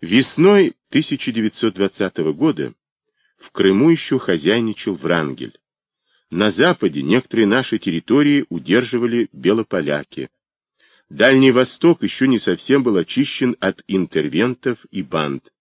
Весной 1920 года в Крыму еще хозяйничал Врангель. На западе некоторые наши территории удерживали белополяки. Дальний Восток еще не совсем был очищен от интервентов и банд,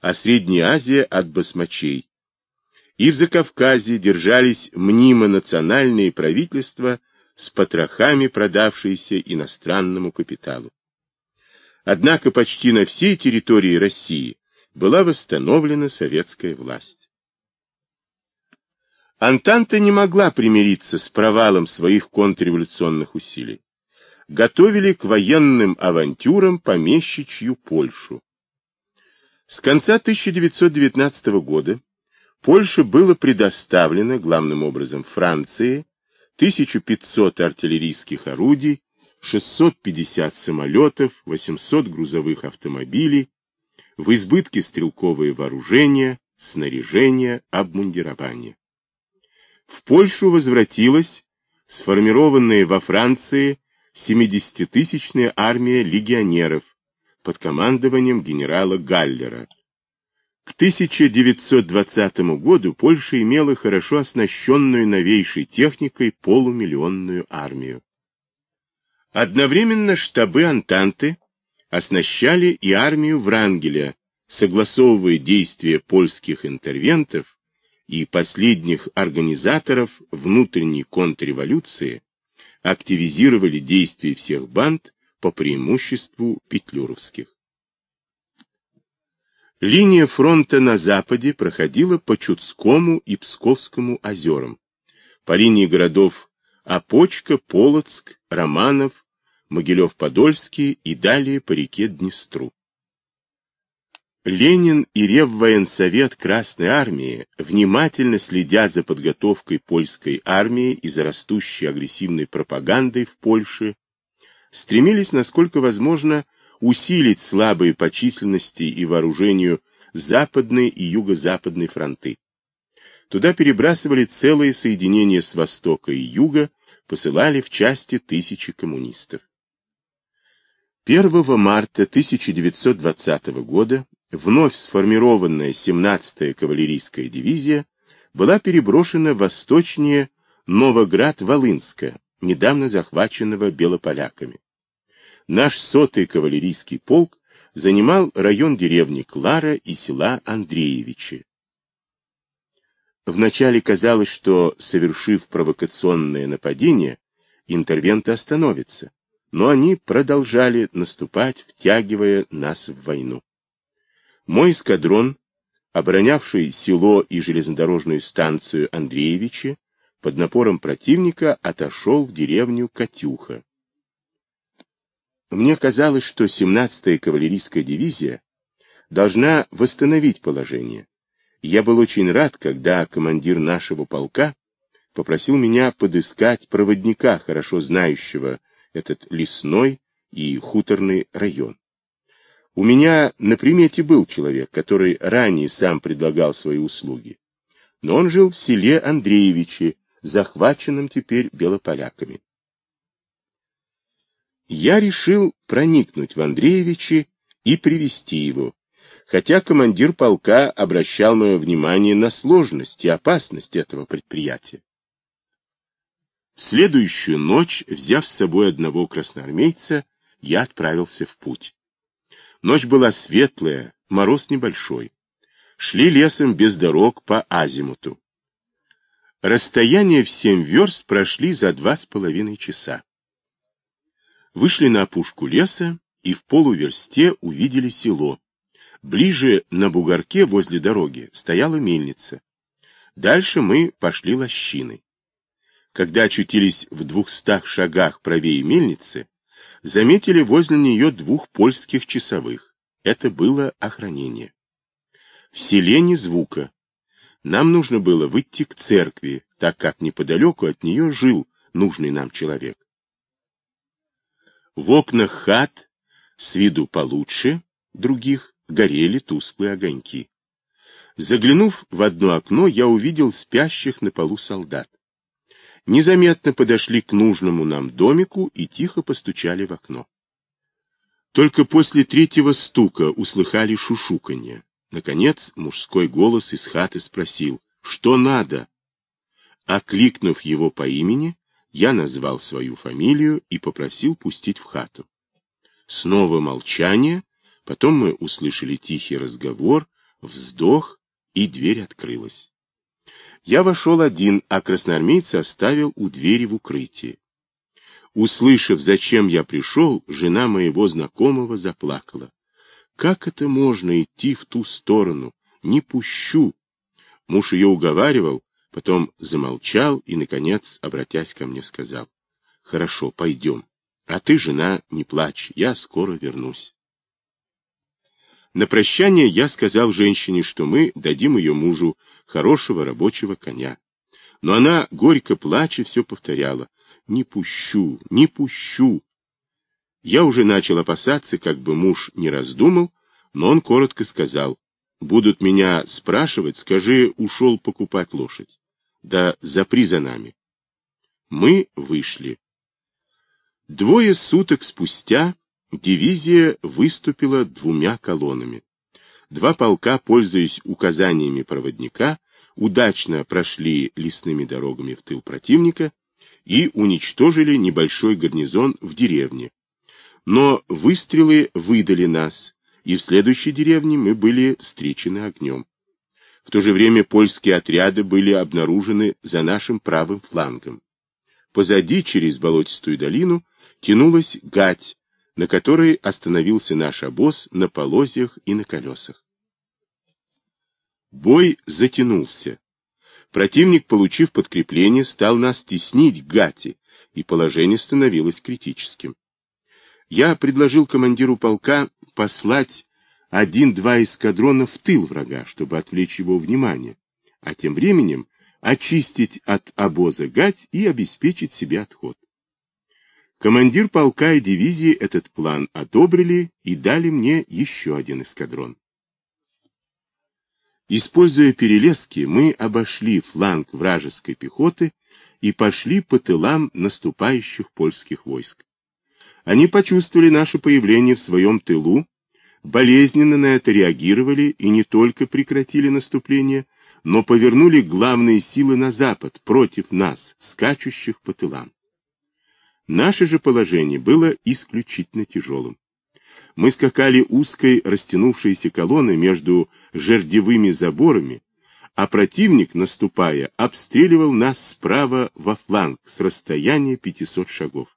а Средняя Азия от басмачей. И в Закавказье держались мнимо-национальные правительства с потрохами, продавшиеся иностранному капиталу. Однако почти на всей территории России была восстановлена советская власть. Антанта не могла примириться с провалом своих контрреволюционных усилий. Готовили к военным авантюрам помещичью Польшу. С конца 1919 года Польше было предоставлено, главным образом Франции, 1500 артиллерийских орудий, 650 самолетов, 800 грузовых автомобилей, в избытке стрелковое вооружение, снаряжение, обмундирование в Польшу возвратилась сформированная во Франции 70-тысячная армия легионеров под командованием генерала Галлера. К 1920 году Польша имела хорошо оснащенную новейшей техникой полумиллионную армию. Одновременно штабы Антанты оснащали и армию Врангеля, согласовывая действия польских интервентов и последних организаторов внутренней контрреволюции активизировали действия всех банд по преимуществу петлюровских. Линия фронта на западе проходила по Чудскому и Псковскому озерам, по линии городов Опочка, Полоцк, Романов, Могилев-Подольский и далее по реке Днестру. Ленин и Реввоенсовет Красной Армии, внимательно следя за подготовкой польской армии и за растущей агрессивной пропагандой в Польше, стремились, насколько возможно, усилить слабые по численности и вооружению западные и юго-западные фронты. Туда перебрасывали целые соединения с востока и юга, посылали в части тысячи коммунистов. 1 марта 1920 года вновь сформированная 17-я кавалерийская дивизия была переброшена восточнее Новоград-Волынска, недавно захваченного белополяками. Наш сотый кавалерийский полк занимал район деревни Клара и села Андреевичи. Вначале казалось, что, совершив провокационное нападение, интервенты остановятся, но они продолжали наступать, втягивая нас в войну. Мой эскадрон, оборонявший село и железнодорожную станцию Андреевичи, под напором противника отошел в деревню Катюха. Мне казалось, что 17-я кавалерийская дивизия должна восстановить положение. Я был очень рад, когда командир нашего полка попросил меня подыскать проводника, хорошо знающего этот лесной и хуторный район. У меня на примете был человек, который ранее сам предлагал свои услуги. Но он жил в селе Андреевичи, захваченном теперь белополяками. Я решил проникнуть в Андреевичи и привести его, хотя командир полка обращал мое внимание на сложность и опасность этого предприятия. В следующую ночь, взяв с собой одного красноармейца, я отправился в путь. Ночь была светлая, мороз небольшой. Шли лесом без дорог по азимуту. Расстояние в семь верст прошли за два с половиной часа. Вышли на опушку леса и в полуверсте увидели село. Ближе на бугорке возле дороги стояла мельница. Дальше мы пошли лощиной. Когда очутились в двухстах шагах правее мельницы, заметили возле нее двух польских часовых. Это было охранение. В селе ни звука. Нам нужно было выйти к церкви, так как неподалеку от нее жил нужный нам человек. В окнах хат, с виду получше других, горели тусклые огоньки. Заглянув в одно окно, я увидел спящих на полу солдат незаметно подошли к нужному нам домику и тихо постучали в окно. Только после третьего стука услыхали шушуканье. Наконец мужской голос из хаты спросил, что надо? Окликнув его по имени, я назвал свою фамилию и попросил пустить в хату. Снова молчание, потом мы услышали тихий разговор, вздох, и дверь открылась. Я вошел один, а красноармейца оставил у двери в укрытии. Услышав, зачем я пришел, жена моего знакомого заплакала. Как это можно идти в ту сторону? Не пущу. Муж ее уговаривал, потом замолчал и, наконец, обратясь ко мне, сказал. Хорошо, пойдем. А ты, жена, не плачь, я скоро вернусь. На прощание я сказал женщине, что мы дадим ее мужу хорошего рабочего коня. Но она, горько плача, все повторяла. Не пущу, не пущу. Я уже начал опасаться, как бы муж не раздумал, но он коротко сказал, будут меня спрашивать, скажи, ушел покупать лошадь. Да запри за нами. Мы вышли. Двое суток спустя дивизия выступила двумя колоннами. Два полка, пользуясь указаниями проводника, удачно прошли лесными дорогами в тыл противника и уничтожили небольшой гарнизон в деревне. Но выстрелы выдали нас, и в следующей деревне мы были встречены огнем. В то же время польские отряды были обнаружены за нашим правым флангом. Позади, через болотистую долину, тянулась гать, на которой остановился наш обоз на полозьях и на колесах. Бой затянулся. Противник, получив подкрепление, стал нас теснить гати, и положение становилось критическим. Я предложил командиру полка послать один-два эскадрона в тыл врага, чтобы отвлечь его внимание, а тем временем очистить от обоза гать и обеспечить себе отход. Командир полка и дивизии этот план одобрили и дали мне еще один эскадрон. Используя перелески, мы обошли фланг вражеской пехоты и пошли по тылам наступающих польских войск. Они почувствовали наше появление в своем тылу, болезненно на это реагировали и не только прекратили наступление, но повернули главные силы на запад, против нас, скачущих по тылам. Наше же положение было исключительно тяжелым. Мы скакали узкой растянувшейся колонной между жердевыми заборами, а противник, наступая, обстреливал нас справа во фланг с расстояния 500 шагов.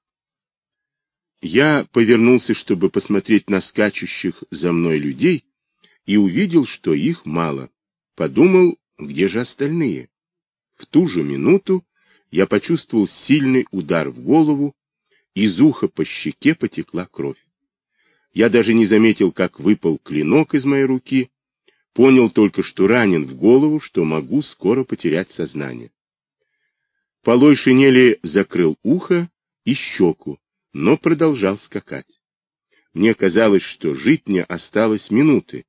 Я повернулся, чтобы посмотреть на скачущих за мной людей, и увидел, что их мало. Подумал, где же остальные? В ту же минуту я почувствовал сильный удар в голову, из уха по щеке потекла кровь. Я даже не заметил, как выпал клинок из моей руки, понял только, что ранен в голову, что могу скоро потерять сознание. Полой шинели закрыл ухо и щеку, но продолжал скакать. Мне казалось, что жить мне осталось минуты,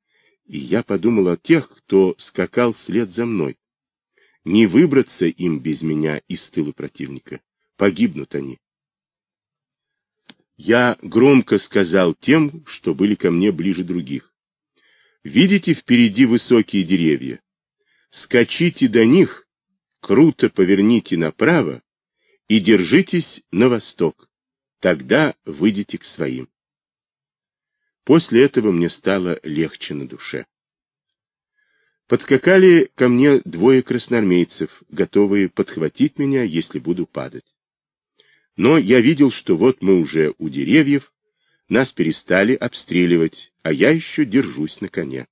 и я подумал о тех, кто скакал вслед за мной. Не выбраться им без меня из тыла противника. Погибнут они. Я громко сказал тем, что были ко мне ближе других. Видите впереди высокие деревья? Скачите до них, круто поверните направо и держитесь на восток. Тогда выйдете к своим. После этого мне стало легче на душе. Подскакали ко мне двое красноармейцев, готовые подхватить меня, если буду падать. Но я видел, что вот мы уже у деревьев, нас перестали обстреливать, а я еще держусь на коне.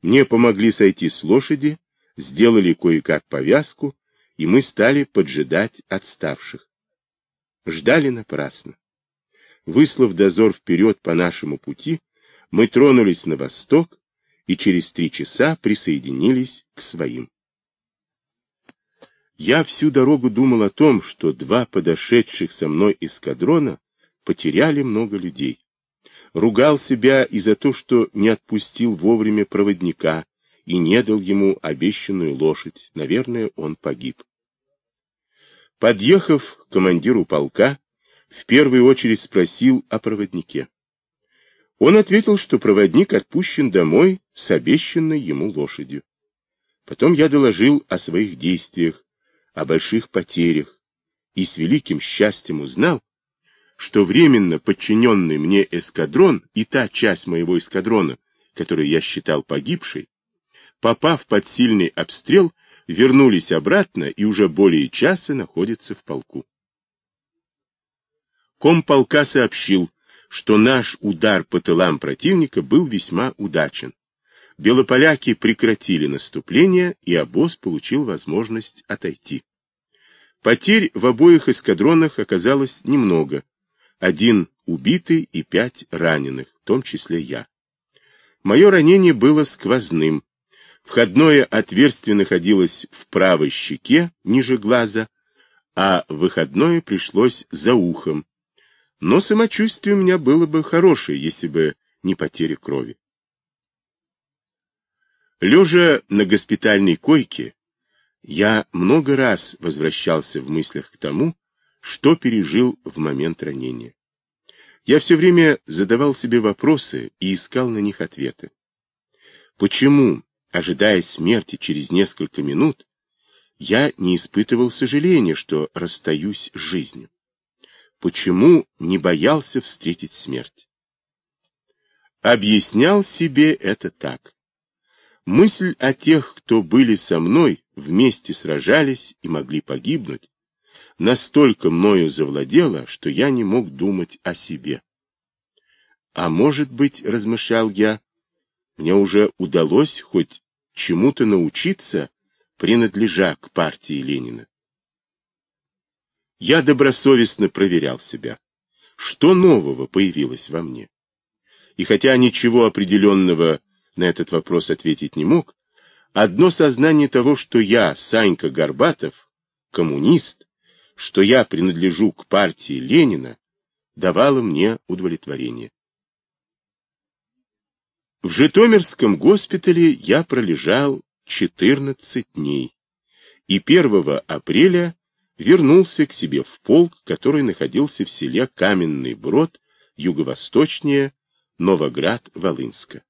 Мне помогли сойти с лошади, сделали кое-как повязку, и мы стали поджидать отставших. Ждали напрасно. Выслав дозор вперед по нашему пути, мы тронулись на восток и через три часа присоединились к своим. Я всю дорогу думал о том, что два подошедших со мной эскадрона потеряли много людей. Ругал себя и за то, что не отпустил вовремя проводника и не дал ему обещанную лошадь. Наверное, он погиб. Подъехав к командиру полка, в первую очередь спросил о проводнике. Он ответил, что проводник отпущен домой с обещанной ему лошадью. Потом я доложил о своих действиях, о больших потерях, и с великим счастьем узнал, что временно подчиненный мне эскадрон и та часть моего эскадрона, которую я считал погибшей, попав под сильный обстрел, вернулись обратно и уже более часа находятся в полку. Комполка сообщил, что наш удар по тылам противника был весьма удачен. Белополяки прекратили наступление, и обоз получил возможность отойти. Потерь в обоих эскадронах оказалось немного. Один убитый и пять раненых, в том числе я. Мое ранение было сквозным. Входное отверстие находилось в правой щеке, ниже глаза, а выходное пришлось за ухом, но самочувствие у меня было бы хорошее, если бы не потеря крови. Лежа на госпитальной койке, я много раз возвращался в мыслях к тому, что пережил в момент ранения. Я все время задавал себе вопросы и искал на них ответы. Почему, ожидая смерти через несколько минут, я не испытывал сожаления, что расстаюсь с жизнью? почему не боялся встретить смерть. Объяснял себе это так. Мысль о тех, кто были со мной, вместе сражались и могли погибнуть, настолько мною завладела, что я не мог думать о себе. А может быть, размышлял я, мне уже удалось хоть чему-то научиться, принадлежа к партии Ленина. Я добросовестно проверял себя. Что нового появилось во мне? И хотя ничего определенного на этот вопрос ответить не мог, одно сознание того, что я, Санька Горбатов, коммунист, что я принадлежу к партии Ленина, давало мне удовлетворение. В Житомирском госпитале я пролежал 14 дней, и 1 апреля вернулся к себе в полк, который находился в селе Каменный Брод, юго-восточнее Новоград-Волынска.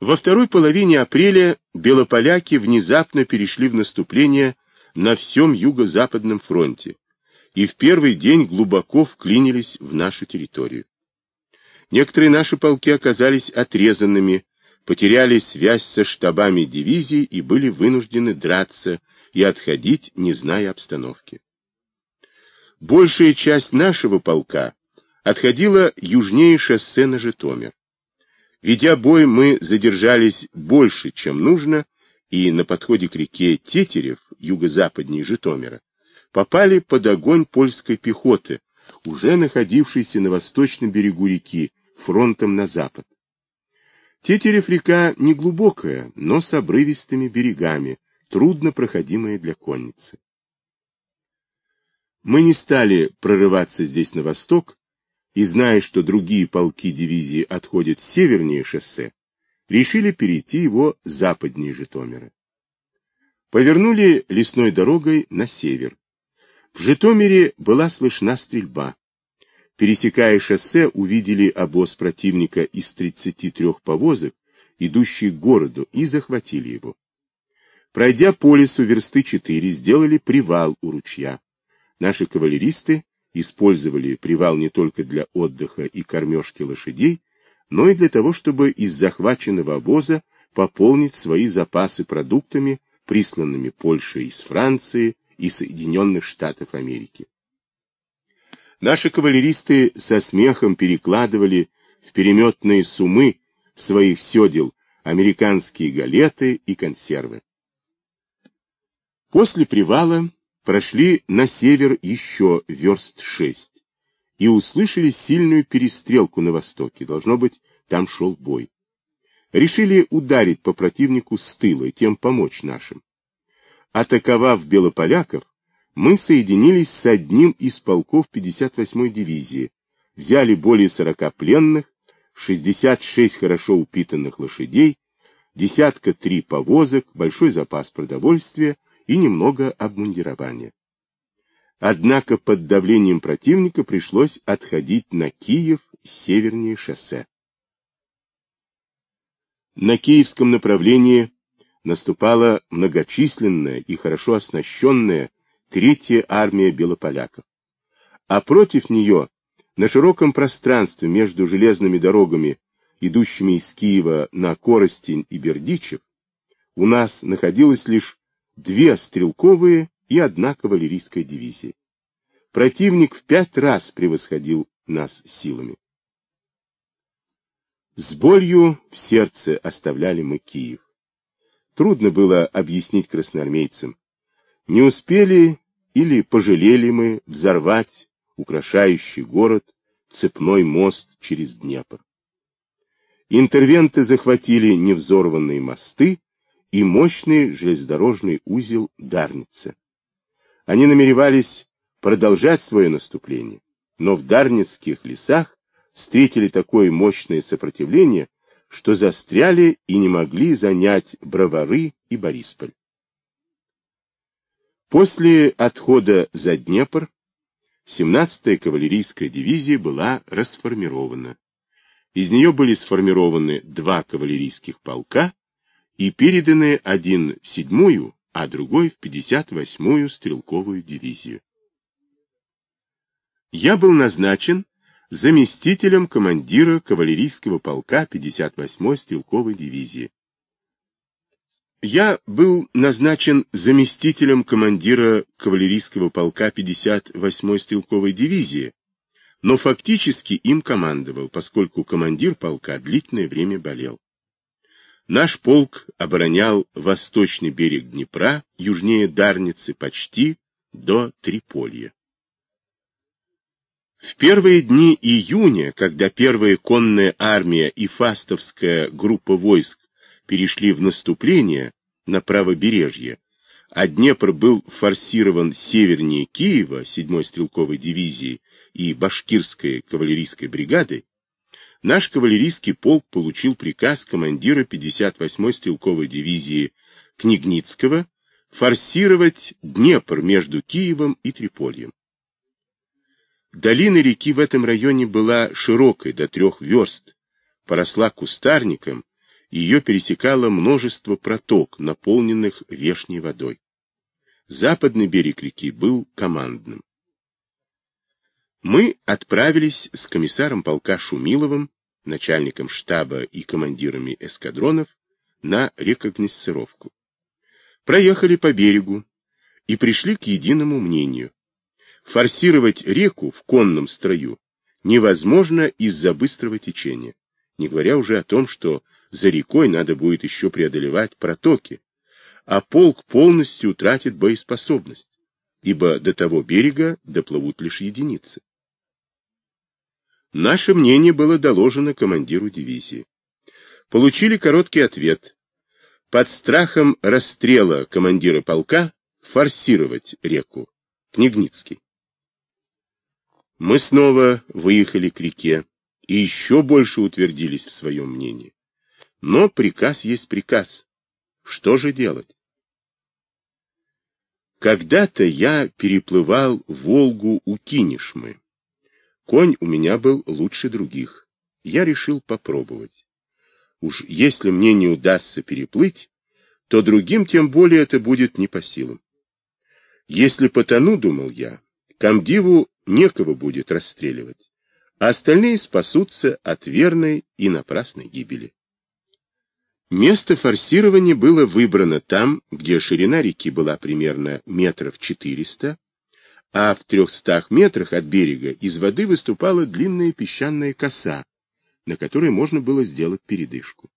Во второй половине апреля белополяки внезапно перешли в наступление на всем юго-западном фронте и в первый день глубоко вклинились в нашу территорию. Некоторые наши полки оказались отрезанными потеряли связь со штабами дивизий и были вынуждены драться и отходить, не зная обстановки. Большая часть нашего полка отходила южнее шоссе на Житомир. Ведя бой, мы задержались больше, чем нужно, и на подходе к реке Тетерев, юго-западнее Житомира, попали под огонь польской пехоты, уже находившейся на восточном берегу реки, фронтом на запад. Тетерев река неглубокая, но с обрывистыми берегами, трудно проходимая для конницы. Мы не стали прорываться здесь на восток, и, зная, что другие полки дивизии отходят севернее шоссе, решили перейти его западнее Житомира. Повернули лесной дорогой на север. В Житомире была слышна стрельба. Пересекая шоссе, увидели обоз противника из 33 повозок, идущий к городу, и захватили его. Пройдя по лесу версты 4, сделали привал у ручья. Наши кавалеристы использовали привал не только для отдыха и кормежки лошадей, но и для того, чтобы из захваченного обоза пополнить свои запасы продуктами, присланными Польшей из Франции и Соединенных Штатов Америки. Наши кавалеристы со смехом перекладывали в переметные сумы своих седел американские галеты и консервы. После привала прошли на север еще верст шесть и услышали сильную перестрелку на востоке. Должно быть, там шел бой. Решили ударить по противнику с тыла и тем помочь нашим. Атаковав белополяков, мы соединились с одним из полков 58-й дивизии, взяли более 40 пленных, 66 хорошо упитанных лошадей, десятка три повозок, большой запас продовольствия и немного обмундирования. Однако под давлением противника пришлось отходить на Киев севернее шоссе. На киевском направлении наступала многочисленная и хорошо оснащенная Третья армия белополяков. А против нее на широком пространстве между железными дорогами, идущими из Киева на Коростень и Бердичев, у нас находилось лишь две стрелковые и одна кавалерийская дивизия. Противник в пять раз превосходил нас силами. С болью в сердце оставляли мы Киев. Трудно было объяснить красноармейцам. Не успели или пожалели мы взорвать украшающий город цепной мост через Днепр. Интервенты захватили невзорванные мосты и мощный железнодорожный узел Дарница. Они намеревались продолжать свое наступление, но в Дарницких лесах встретили такое мощное сопротивление, что застряли и не могли занять Бровары и Борисполь. После отхода за Днепр 17-я кавалерийская дивизия была расформирована. Из нее были сформированы два кавалерийских полка и переданы один в седьмую, а другой в 58-ю стрелковую дивизию. Я был назначен заместителем командира кавалерийского полка 58-й стрелковой дивизии. Я был назначен заместителем командира кавалерийского полка 58-й стрелковой дивизии, но фактически им командовал, поскольку командир полка длительное время болел. Наш полк оборонял восточный берег Днепра, южнее Дарницы, почти до Триполья. В первые дни июня, когда первая конная армия и фастовская группа войск перешли в наступление на правобережье, а Днепр был форсирован севернее Киева 7-й стрелковой дивизии и башкирской кавалерийской бригадой, наш кавалерийский полк получил приказ командира 58-й стрелковой дивизии Книгницкого форсировать Днепр между Киевом и Трипольем. Долина реки в этом районе была широкой, до трех верст, поросла кустарником, ее пересекало множество проток, наполненных вешней водой. Западный берег реки был командным. Мы отправились с комиссаром полка Шумиловым, начальником штаба и командирами эскадронов на рекогносцировку. Проехали по берегу и пришли к единому мнению. Форсировать реку в конном строю невозможно из-за быстрого течения, не говоря уже о том, что за рекой надо будет еще преодолевать протоки, а полк полностью утратит боеспособность, ибо до того берега доплывут лишь единицы. Наше мнение было доложено командиру дивизии. Получили короткий ответ. Под страхом расстрела командира полка форсировать реку. Княгницкий. Мы снова выехали к реке и еще больше утвердились в своем мнении. Но приказ есть приказ. Что же делать? Когда-то я переплывал Волгу у Кинешмы. Конь у меня был лучше других. Я решил попробовать. Уж если мне не удастся переплыть, то другим тем более это будет не по силам. Если потону, думал я, комдиву некого будет расстреливать, а остальные спасутся от верной и напрасной гибели. Место форсирования было выбрано там, где ширина реки была примерно метров 400, а в 300 метрах от берега из воды выступала длинная песчаная коса, на которой можно было сделать передышку.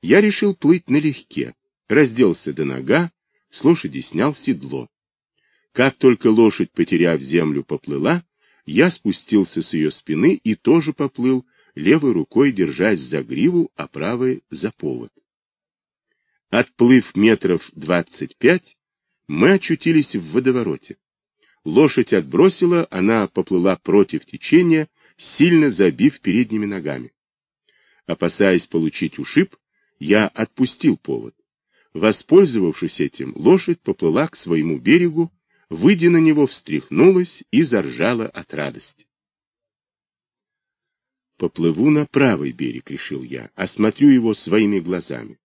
Я решил плыть налегке, разделся до нога, с лошади снял седло. Как только лошадь, потеряв землю, поплыла, я спустился с ее спины и тоже поплыл, левой рукой держась за гриву, а правой за повод. Отплыв метров двадцать пять, мы очутились в водовороте. Лошадь отбросила, она поплыла против течения, сильно забив передними ногами. Опасаясь получить ушиб, я отпустил повод. Воспользовавшись этим, лошадь поплыла к своему берегу, выйдя на него, встряхнулась и заржала от радости. Поплыву на правый берег, решил я, осмотрю его своими глазами.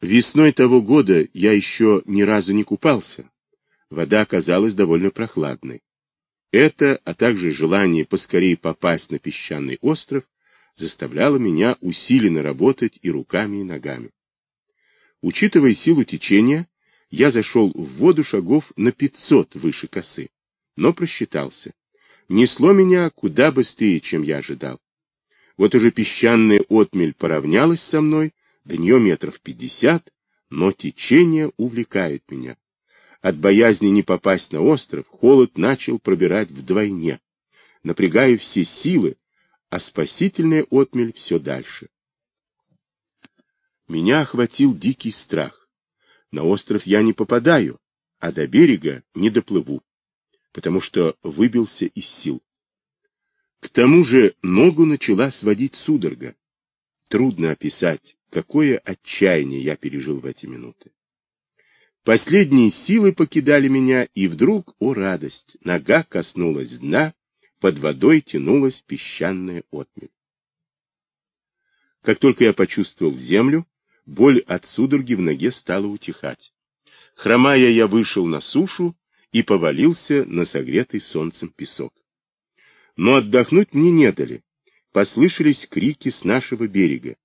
Весной того года я еще ни разу не купался. Вода оказалась довольно прохладной. Это, а также желание поскорее попасть на песчаный остров, заставляло меня усиленно работать и руками, и ногами. Учитывая силу течения, я зашел в воду шагов на 500 выше косы, но просчитался. Несло меня куда быстрее, чем я ожидал. Вот уже песчаная отмель поравнялась со мной, до нее метров пятьдесят, но течение увлекает меня. От боязни не попасть на остров, холод начал пробирать вдвойне. Напрягаю все силы, а спасительная отмель все дальше. Меня охватил дикий страх. На остров я не попадаю, а до берега не доплыву, потому что выбился из сил. К тому же ногу начала сводить судорога. Трудно описать, какое отчаяние я пережил в эти минуты. Последние силы покидали меня, и вдруг, о радость, нога коснулась дна, под водой тянулась песчаная отмель. Как только я почувствовал землю, боль от судороги в ноге стала утихать. Хромая, я вышел на сушу и повалился на согретый солнцем песок. Но отдохнуть мне не дали. Послышались крики с нашего берега.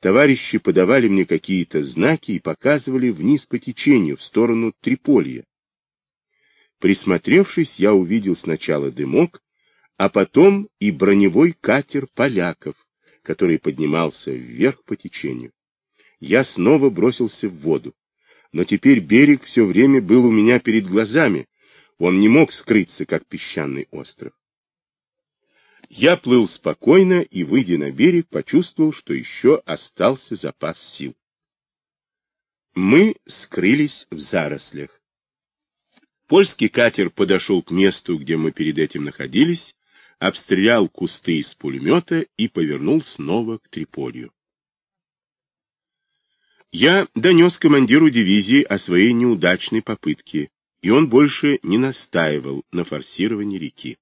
Товарищи подавали мне какие-то знаки и показывали вниз по течению, в сторону Триполья. Присмотревшись, я увидел сначала дымок, а потом и броневой катер поляков, который поднимался вверх по течению. Я снова бросился в воду, но теперь берег все время был у меня перед глазами, он не мог скрыться, как песчаный остров. Я плыл спокойно и, выйдя на берег, почувствовал, что еще остался запас сил. Мы скрылись в зарослях. Польский катер подошел к месту, где мы перед этим находились, обстрелял кусты из пулемета и повернул снова к Триполью. Я донес командиру дивизии о своей неудачной попытке, и он больше не настаивал на форсировании реки.